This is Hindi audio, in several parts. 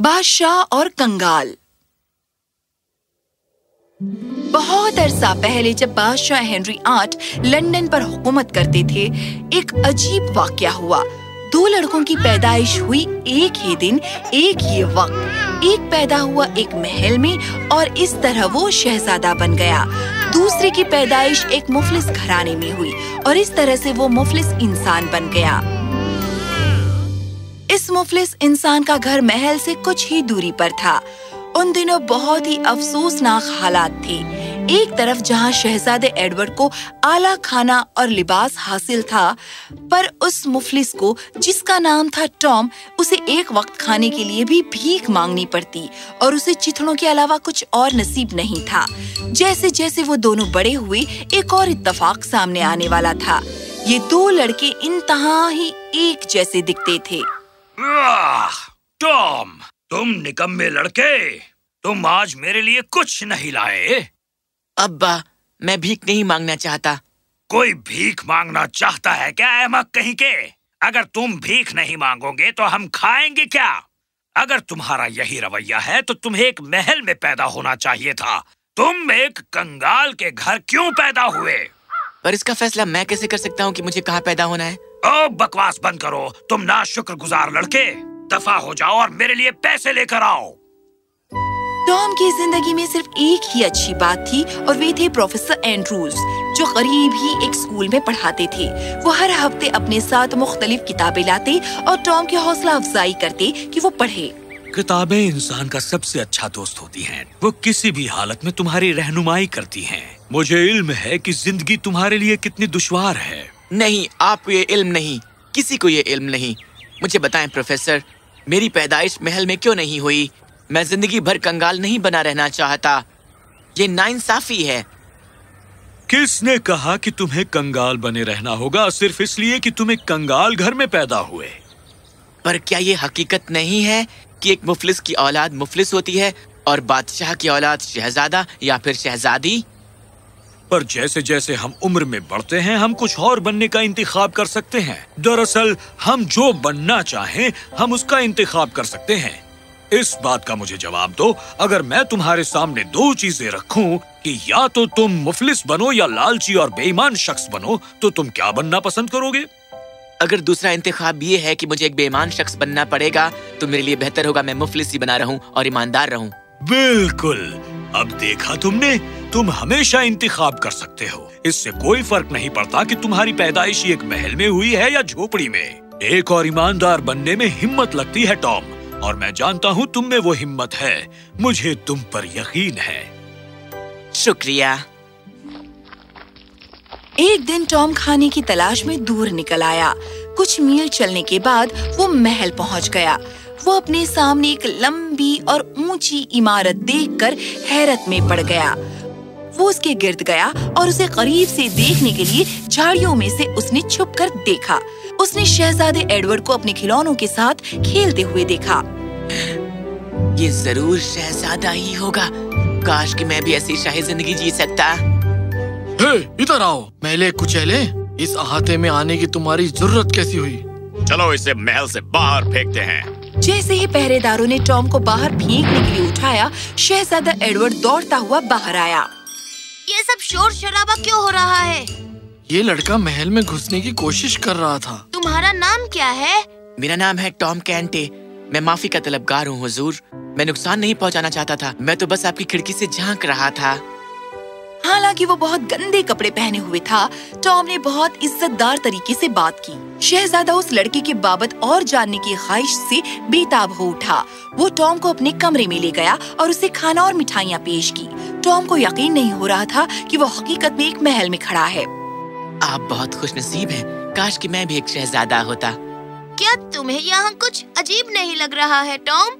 बादशाह और कंगाल। बहुत अरसा पहले जब बादशाह हेनरी आठ लंदन पर हुकूमत करते थे, एक अजीब वाक्य हुआ। दो लड़कों की पैदाइश हुई एक ही दिन, एक ही वक्त। एक पैदा हुआ एक महल में और इस तरह वो शहजादा बन गया। दूसरे की पैदाइश एक मुफलिस घराने में हुई और इस तरह से वो मुफलिस इंसान बन गया। इस मुफलिस इंसान का घर महल से कुछ ही दूरी पर था। उन दिनों बहुत ही अफसोसनाक हालात थे। एक तरफ़ जहाँ शहजादे एडवर्ड को आला खाना और लिबास हासिल था, पर उस मुफलिस को, जिसका नाम था टॉम, उसे एक वक्त खाने के लिए भी भीख मांगनी पड़ती और उसे चिथड़ों के अलावा कुछ और नसीब नहीं था। जैसे जैसे वो दोनों बड़े हुए, एक और इत्तेफाक सामने आने वाला था। ये दो लड़के इंतहा ही एक जैसे दिखते थे। टॉम, तुम निकम्मे लड़के, तुम आज मेरे लिए कुछ नहीं लाए। अब्बा मैं भीख नहीं मांगना चाहता। कोई भीख मांगना चाहता है क्या अहमक कहीं के? अगर तुम भीख नहीं मांगोगे तो हम खाएँगे क्या? अगर तुम्हारा यही रवैया है तो तुम्हें एक महल में पैदा होना चाहिए था। तुम एक कंगाल के घर क्यों पैदा हुए? पर इसका फैसला मैं कैसे कर सकता हूँ कि मुझे कहाँ पैदा होना है? ओ बकवास बंद करो। तुम ना शुक्र गुजार लड़के। दफ़ा हो जाओ और मेरे लिए पैसे लेकर आओ। टॉम की ज़िंदगी में सिर्फ़ एक ही अच्छी बात थी और वे थे प्रोफेसर एंड्रूज जो करीब ही एक स्कूल में पढ़ाते थे। वो हर हफ़्ते अपने साथ मुख्तलिफ़ किताबें लाते और टॉम की हौसला अफजाई करते कि वो पढ़े। किताबें इंसान का सबसे अच्छा दोस्त होती हैं। वो किसी भी हालत में तुम्हारी रहनुमाई करती हैं। मुझे इल्म है कि ज़िंदगी तुम्हारे लिए कितनी दुश्वार है। नहीं आपको ये इल्म नहीं। किसी को ये इल्म नहीं। मुझे बताएँ प्रोफेसर मेरी पैदाइश महल में क्यों नहीं हुई? मैं ज़िंदगी भर कंगाल नहीं बना रहना चाहता। ये नाइंसाफी है। किसने कहा कि तुम्हें कंगाल बने रहना होगा? सिर्फ़ इसलिए कि तुम एक कंगाल घर में पैदा हुए। पर क्या ये हकीकत नहीं है कि एक मुफलिस की औलाद मुफलिस होती है और बादशाह की औलाद शहजादा या फिर शहजादी? पर जैसे जैसे हम उम्र में बढ़ते हैं हम कुछ और बनने का इंतखाब कर सकते हैं। दरअसल हम जो बनना चाहें हम उसका इंतखाब कर सकते हैं। इस बात का मुझे जवाब दो। अगर मैं तुम्हारे सामने दो चीज़ें रखूँ कि या तो तुम मुफलिस बनो या लालची और बेईमान शख्स बनो तो तुम क्या बनना पसंद करोगे? अगर दूसरा इंतखाब ये है कि मुझे एक बेईमान शख्स बनना पड़ेगा तो मेरे लिए बेहतर होगा मैं मुफलिस ही बना रहूँ और ईमानदार रहूँ। बिल्कुल। अब देखा तुमने तुम हमेशा इंतखाब कर सकते हो। इससे कोई फ़र्क नहीं पड़ता कि तुम्हारी पैदाइश एक महल में हुई है या झोपड़ी में। एक और ईमानदार बनने में हिम्मत लगती है टॉम। और मैं जानता हूँ तुम में वो हिम्मत है। मुझे तुम पर यकीन है। शुक्रिया। एक दिन टॉम खाने की तलाश में दूर निकल आया। कुछ मील चलने के बाद वो महल पहुँच गया। वो अपने सामने एक लंबी और ऊँची इमारत देखकर हैरत में पड़ गया। वो उसके गिर्द गया और उसे करीब से देखने के लिए झाड़ियों में से उसने छुप कर देखा। उसने शहजादे एडवर्ड को अपने खिलौनों के साथ खेलते हुए देखा। ये ज़रूर शहजादा ही होगा। काश कि मैं भी ऐसी शाही ज़िंदगी जी सकता। हे, इधर आओ। मेले कुचेले इस अहाते में आने की तुम्हारी ज़रूरत कैसी हुई? चलो इसे महल से बाहर फेंकते हैं। जैसे ही पहरेदारों ने टॉम को बाहर फेंकने के लिए उठाया शहजादा एडवर्ड दौड़ता हुआ बाहर आया। ये सब शोर शराबा क्यों हो रहा है? ये लड़का महल में घुसने की कोशिश कर रहा था। तुम्हारा नाम क्या है? मेरा नाम है टॉम कैंटे। मैं माफ़ी का तलबगार हूँ हुजूर। मैं नुकसान नहीं पहुँचाना चाहता था। मैं तो बस आपकी खिड़की से झाँक रहा था। हालाँकि वो बहुत गंदे कपड़े पहने हुए था टॉम ने बहुत इज्जतदार तरीके से बात की। शहजादा उस लड़के के बाबत और जानने की ख्वाहिश से बेताब हो उठा। वो टॉम को अपने कमरे में ले गया और उसे खाना और मिठाइयाँ पेश की। टॉम को यकीन नहीं हो रहा था कि वो हकीकत में एक महल में खड़ा है। आप बहुत खुश नसीब है। काश कि मैं भी एक शहजादा होता। क्या तुम्हें यहाँ कुछ अजीब नहीं लग रहा है, टॉम?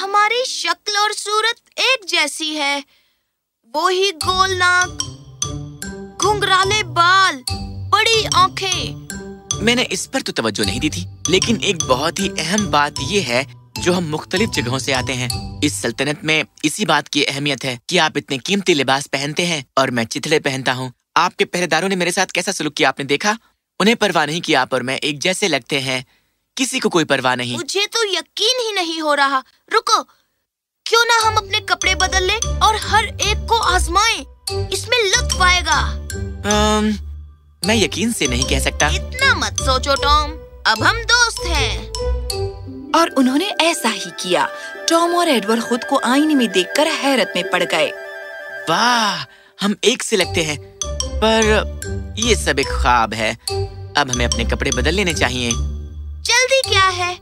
हमारी शक्ल और सूरत एक जैसी है। वो ही गोल नाक घुंघराले बाल, बड़ी आँखें। मैंने इस पर तो तवज्जो नहीं दी थी, लेकिन एक बहुत ही अहम बात ये है जो हम मुख्तलिफ़ जगहों से आते हैं। इस सल्तनत में इसी बात की अहमियत है कि आप इतने कीमती लिबास पहनते हैं और मैं चिथड़े पहनता हूँ। आपके पहरेदारों ने मेरे साथ कैसा सलूक किया आपने देखा? उन्हें परवाह नहीं किया आप और मैं एक जैसे लगते हैं। किसी को कोई परवाह नहीं। मुझे तो यकीन ही नहीं हो रहा। रुको क्यों ना हम अपने कपड़े बदल ले और हर एक को आजमाएँ? इसमें लुत्फ आएगा। मैं यकीन से नहीं कह सकता। इतना मत सोचो टॉम। अब हम दोस्त हैं। और उन्होंने ऐसा ही किया। टॉम और एडवर्ड खुद को आईने में देखकर हैरत में पड़ गए। वाह हम एक से लगते हैं। पर ये सब एक ख्वाब है। अब हमें अपने कपड़े बदल लेने चाहिए। जल्दी क्या है?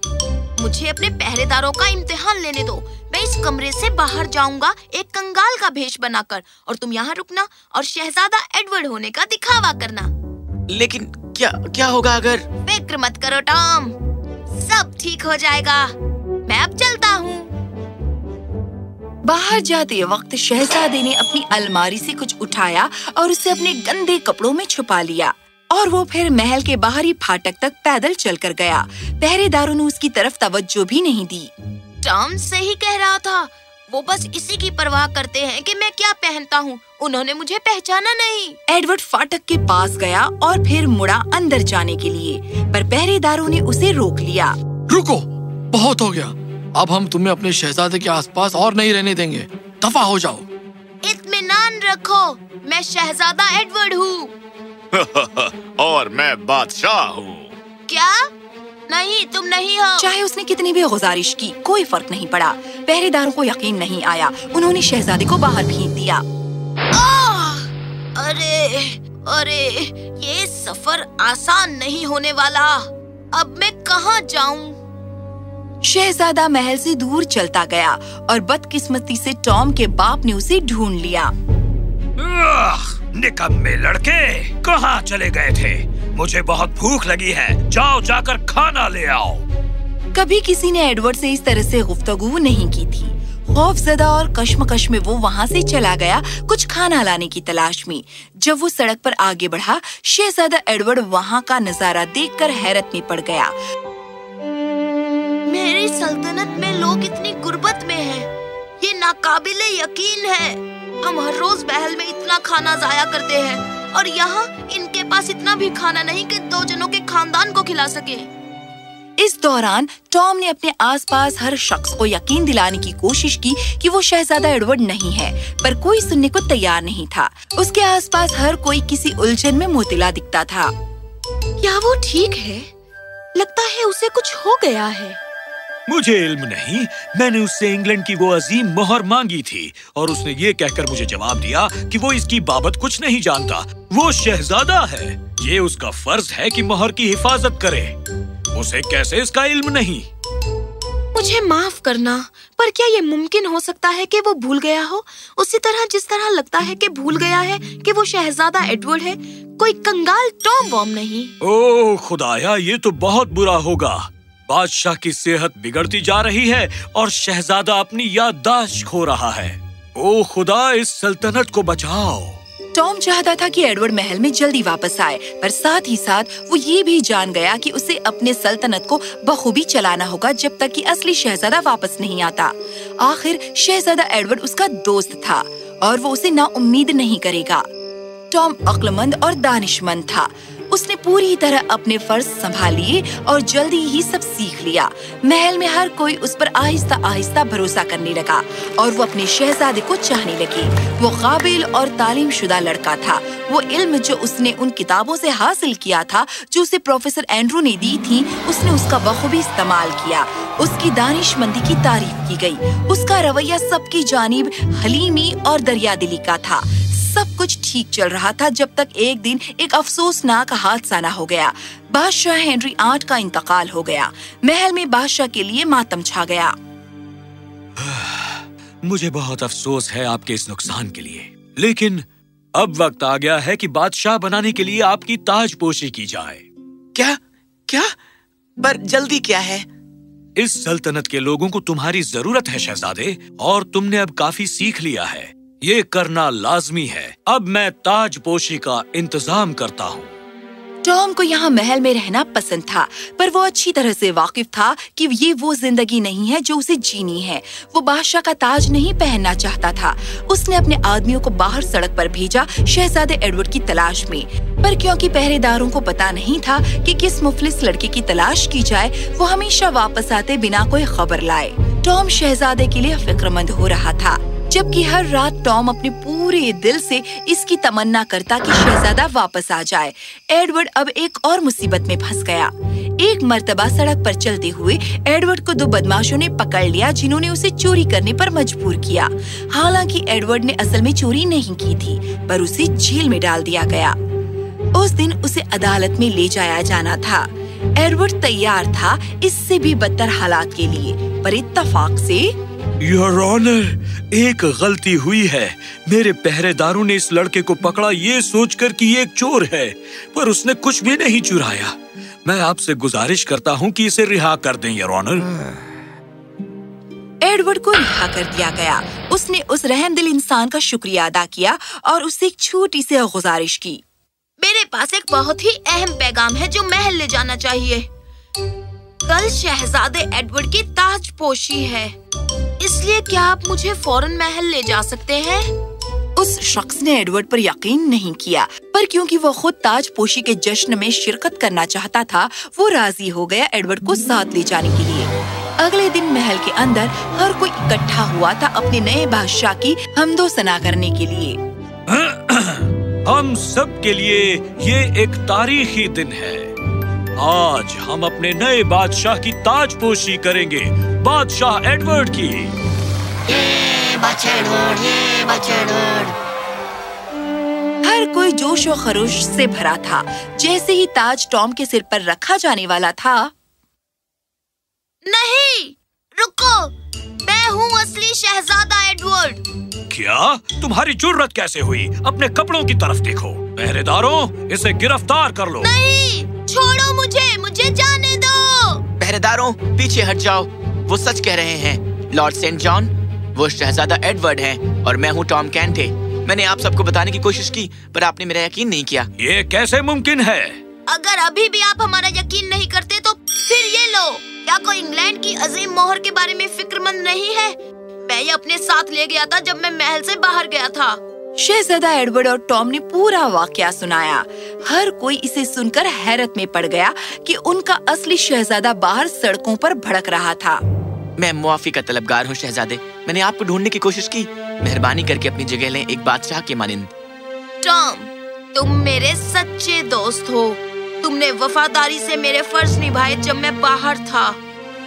मुझे अपने पहरेदारों का इम्तिहान लेने दो। मैं इस कमरे से बाहर जाऊँगा एक कंगाल का भेष बनाकर और तुम यहाँ रुकना और शहजादा एडवर्ड होने का दिखावा करना। लेकिन क्या क्या होगा अगर? फ़िक्र मत करो टॉम। सब ठीक हो जाएगा। मैं अब चलता हूँ। बाहर जाते वक्त शहजादे ने अपनी अलमारी से कुछ उठाया और उसे अपने गंदे कपड़ों में छुपा लिया। और वो फिर महल के बाहरी फाटक तक पैदल चलकर गया। पहरेदारों ने उसकी तरफ़ तवज्जो भी नहीं दी। टॉम सही कह रहा था। वो बस इसी की परवाह करते हैं कि मैं क्या पहनता हूँ। उन्होंने मुझे पहचाना नहीं। एडवर्ड फाटक के पास गया और फिर मुड़ा अंदर जाने के लिए पर पहरेदारों ने उसे रोक लिया। रुको बहुत हो गया। अब हम तुम्हें अपने शहजादे के आसपास और नहीं रहने देंगे। दफ़ा हो जाओ। इत्मीनान रखो। मैं शहजादा एडवर्ड हूँ। और मैं बादशाह हूँ। क्या? नहीं तुम नहीं हो। चाहे उसने कितनी भी गुजारिश की कोई फ़र्क नहीं पड़ा। पहरेदारों को यकीन नहीं आया। उन्होंने शहजादे को बाहर भेज दिया। आह! अरे अरे ये सफ़र आसान नहीं होने वाला। अब मैं कहाँ जाऊँ? शहजादा महल से दूर चलता गया और बदकिस्मती से टॉम के बाप ने उसे ढूंढ लिया। आह, निकम्मे लड़के। कहाँ चले गए थे? मुझे बहुत भूख लगी है। जाओ जाकर खाना ले आओ। कभी किसी ने एडवर्ड से इस तरह से गुफ्तगू नहीं की थी। खौफजदा और कश्मकश में वो वहाँ से चला गया कुछ खाना लाने की तलाश में। जब वो सड़क पर आगे बढ़ा शहजादा एडवर्ड वहाँ का नज़ारा देखकर हैरत में पड़ गया। मेरी सल्तनत में लोग इतनी गुर्बत में हैं। ये नाकाबिले यकीन है। हम हर रोज महल में इतना खाना जाया करते हैं। और यहाँ इनके पास इतना भी खाना नहीं कि दो जनों के खानदान को खिला सके। इस दौरान टॉम ने अपने आसपास हर शख्स को यकीन दिलाने की कोशिश की कि वो शहजादा एडवर्ड नहीं है पर कोई सुनने को तैयार नहीं था। उसके आसपास हर कोई किसी उलझन में मोतिला दिखता था। क्या वो ठीक है? लगता है उसे कुछ हो गया है। मुझे इल्म नहीं। मैंने उससे इंग्लैंड की वो अजीम मोहर मांगी थी और उसने ये कहकर मुझे जवाब दिया कि वो इसकी बाबत कुछ नहीं जानता। वो शहजादा है। ये उसका फ़र्ज़ है कि मोहर की हिफाजत करे। उसे कैसे इसका इल्म नहीं? मुझे माफ़ करना पर क्या ये मुमकिन हो सकता है कि वो भूल गया हो? उसी तरह जिस तरह लगता है कि भूल गया है कि वो शहजादा एडवर्ड है कोई कंगाल टॉम बॉम नहीं। ओह खुदाया ये तो बहुत बुरा होगा। बादशाह की सेहत बिगड़ती जा रही है और शहजादा अपनी याददाश्त खो रहा है। ओ खुदा, इस सल्तनत को बचाओ। टॉम चाहता था कि एडवर्ड महल में जल्दी वापस आए, पर साथ ही साथ वो ये भी जान गया कि उसे अपने सल्तनत को बखूबी चलाना होगा जब तक कि असली शहजादा वापस नहीं आता। आखिर शहजादा एडवर्ड उसका दोस्त था और वो उसे ना उम्मीद नहीं करेगा। टॉम अक्लमंद और दानिशमंद था। उसने पूरी तरह अपने फ़र्ज़ संभाल लिए और जल्दी ही सब सीख लिया। महल में हर कोई उस पर आहिस्ता आहिस्ता भरोसा करने लगा और वो अपने शहजादे को चाहने लगे। वो काबिल और तालीम शुदा लड़का था। वो इल्म जो उसने उन किताबों से हासिल किया था, जो उसे प्रोफेसर एंड्रू ने दी थी, उसने उसका बखूबी इस्तेमाल किया। उसकी दानिशमंदी की तारीफ़ की गई। उसका रवैया सबकी जानिब, हलीमी और दरियादिली का था। सब कुछ ठीक चल रहा था जब तक एक दिन एक अफसोसनाक हादसा न हो गया। बादशाह हेनरी आठ का इंतकाल हो गया। महल में बादशाह के लिए मातम छा गया। मुझे बहुत अफसोस है आपके इस नुकसान के लिए। लेकिन अब वक्त आ गया है कि बादशाह बनाने के लिए आपकी ताजपोशी की जाए। क्या? क्या? पर जल्दी क्या है? इस सल्तनत के लोगों को तुम्हारी ज़रूरत है शहजादे और तुमने अब काफ़ी सीख लिया है। ये करना लाजमी है। अब मैं ताजपोशी का इंतज़ाम करता हूँ। टॉम को यहाँ महल में रहना पसंद था, पर वो अच्छी तरह से वाकिफ था कि ये वो ज़िंदगी नहीं है जो उसे जीनी है। वो बादशाह का ताज नहीं पहनना चाहता था। उसने अपने आदमियों को बाहर सड़क पर भेजा शहजादे एडवर्ड की तलाश में। पर क्योंकि पहरेदारों को पता नहीं था कि किस मुफलिस लड़के की तलाश की जाए, वो हमेशा वापस आते बिना कोई खबर लाए। टॉम शहजादे के लिए फिक्रमंद हो रहा था। जबकि हर रात टॉम अपने पूरे दिल से इसकी तमन्ना करता कि शहजादा वापस आ जाए। एडवर्ड अब एक और मुसीबत में फंस गया। एक मर्तबा सड़क पर चलते हुए एडवर्ड को दो बदमाशों ने पकड़ लिया, जिन्होंने उसे चोरी करने पर मजबूर किया। हालाँकि एडवर्ड ने असल में चोरी नहीं की थी, पर उसे जेल में डाल दिया गया। उस दिन उसे अदालत में ले जाया जाना था। एडवर्ड तैयार था इससे भी बदतर हालात के लिए, पर इत्तफाक से योर ऑनर एक गलती हुई है। मेरे पहरेदारों ने इस लड़के को पकड़ा ये सोचकर कि ये एक चोर है पर उसने कुछ भी नहीं चुराया। मैं आपसे गुजारिश करता हूँ कि इसे रिहा कर दें योर ऑनर एडवर्ड को रिहा कर दिया गया। उसने उस रहमदिल इंसान का शुक्रिया अदा किया और उससे एक छोटी सी गुजारिश की। मेरे पास एक बहुत ही अहम पैगाम है जो महल ले जाना चाहिए। कल शहजादे एडवर्ड की ताजपोशी है। इसलिए क्या आप मुझे फ़ौरन महल ले जा सकते हैं? उस शख्स ने एडवर्ड पर यकीन नहीं किया पर क्योंकि वो खुद ताजपोशी के जश्न में शिरकत करना चाहता था वो राज़ी हो गया एडवर्ड को साथ ले जाने के लिए। अगले दिन महल के अंदर हर कोई इकट्ठा हुआ था अपने नए बादशाह की हमदो सना करने के लिए। हम सब के लिए ये एक तारीखी दिन है। आज हम अपने नए बादशाह की ताजपोशी करेंगे। बादशाह एडवर्ड की। हर कोई जोश और खरोश से भरा था। जैसे ही ताज टॉम के सिर पर रखा जाने वाला था। नहीं रुको मैं हूँ असली शहजादा एडवर्ड। क्या? तुम्हारी जुर्रत कैसे हुई? अपने कपड़ों की तरफ़ देखो। पहरेदारों इसे गिरफ़्तार कर लो। नहीं छोड़ो मुझे मुझे जाने दो। पहरेदारों पीछे हट जाओ। वो सच कह रहे हैं। लॉर्ड सेंट जॉन वो शहजादा एडवर्ड हैं और मैं हूँ टॉम कैंटे। मैंने आप सबको बताने की कोशिश की पर आपने मेरा यकीन नहीं किया। ये कैसे मुमकिन है? अगर अभी भी आप हमारा यकीन नहीं करते तो फिर ये लो। क्या कोई इंग्लैंड की अजीम मोहर के बारे में फिक्रमंद नहीं है? मैं ये अपने साथ ले गया था जब मैं महल से बाहर गया था। शहजादा एडवर्ड और टॉम ने पूरा वाकया सुनाया। हर कोई इसे सुनकर हैरत में पड़ गया कि उनका असली शहजादा बाहर सड़कों पर भड़क रहा था। मैं मुआफी का तलबगार हूँ शहजादे। मैंने आपको ढूँढने की कोशिश की। मेहरबानी करके अपनी जगह लें। एक बादशाह के मानिंद। टॉम तुम मेरे सच्चे दोस्त हो। तुमने वफादारी से मेरे फ़र्ज़ निभाए जब मैं बाहर था।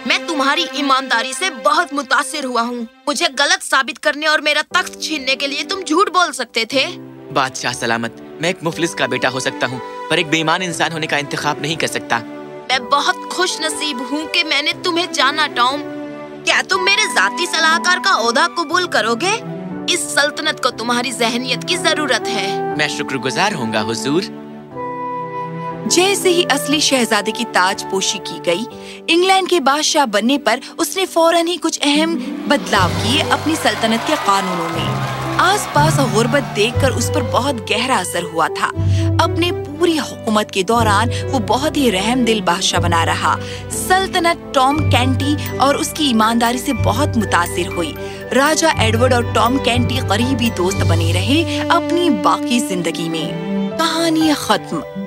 मैं तुम्हारी ईमानदारी से बहुत मुतासिर हुआ हूँ। मुझे गलत साबित करने और मेरा तख्त छीनने के लिए तुम झूठ बोल सकते थे। बादशाह सलामत मैं एक मुफलिस का बेटा हो सकता हूँ पर एक बेईमान इंसान होने का इंतखाब नहीं कर सकता। मैं बहुत खुश नसीब हूँ कि मैंने तुम्हें जाना टॉम। क्या तुम मेरे जाती सलाहकार का ओहदा कबूल करोगे? इस सल्तनत को तुम्हारी जहनियत की ज़रूरत है। मैं शुक्रगुजार होऊँगा हुजूर। जैसे ही असली शहजादे की ताजपोशी की गई, इंग्लैंड के बादशाह बनने पर उसने फ़ौरन ही कुछ अहम बदलाव किए अपनी सल्तनत के कानूनों में। आसपास गुर्बत देखकर उस पर बहुत गहरा असर हुआ था। अपने पूरी हुकूमत के दौरान वो बहुत ही रहम दिल बादशाह बना रहा। सल्तनत टॉम कैंटी और उसकी ईमानदारी से बहुत मुतासिर हुई। राजा एडवर्ड और टॉम कैंटी करीबी दोस्त बने रहे अपनी बाकी ज़िंदगी में। कहानी खत्म।